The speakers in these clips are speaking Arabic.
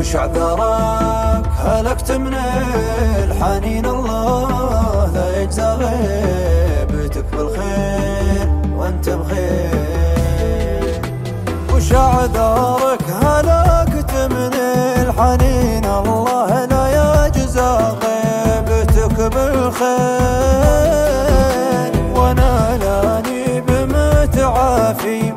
وش عذرك هلكت من الحنين الله لا يجزى غيبتك بالخير وأنت بخير. وش عذرك هلكت من الحنين الله لا يجزى غيبتك بالخير. وأنا لاني بمتعافي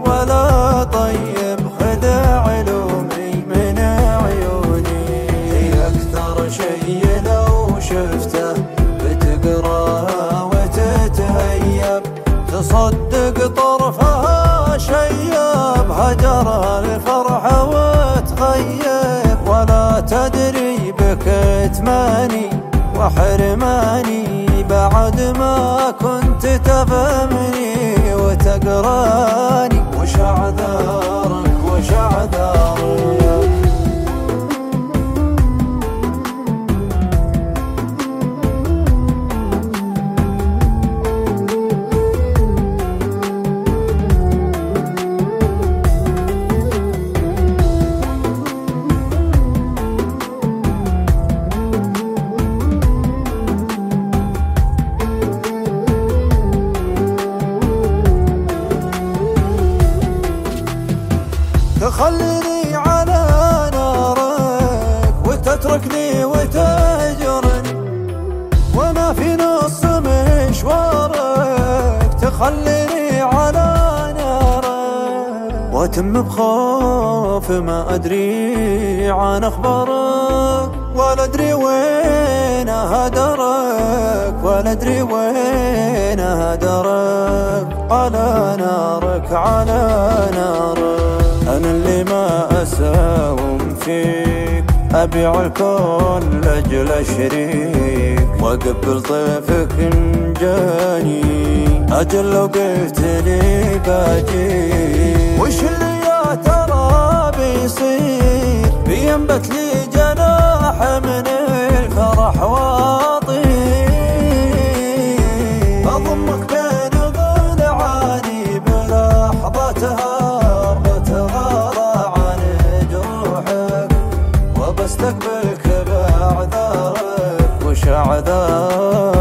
شفته بتقراه وتتهيب تصدق طرفها شيب هجرها الفرحة وتغيب. ولا تدري بكتماني وحرماني بعد ما كنت تفهمني وتقراني. وش أعذارك؟ وش أعذارك؟ تخليني على نارك وتتركني وتهجرني وأنا في نص مشوارك تخليني على نارك. واتم بخوف ما أدري عن أخبارك ولا أدري وين هدرك ولا أدري وين هدرك على نارك على نارك. أبيع الكون لأجل أشريك وأقبل طيفك إن جاني. أجل لو قلت لي باجي وش اللي يا ترى بيصير؟ بينبت لي جناح من الفرح واطير. أضمك بين مستقبلك بعذارك وش اعذارك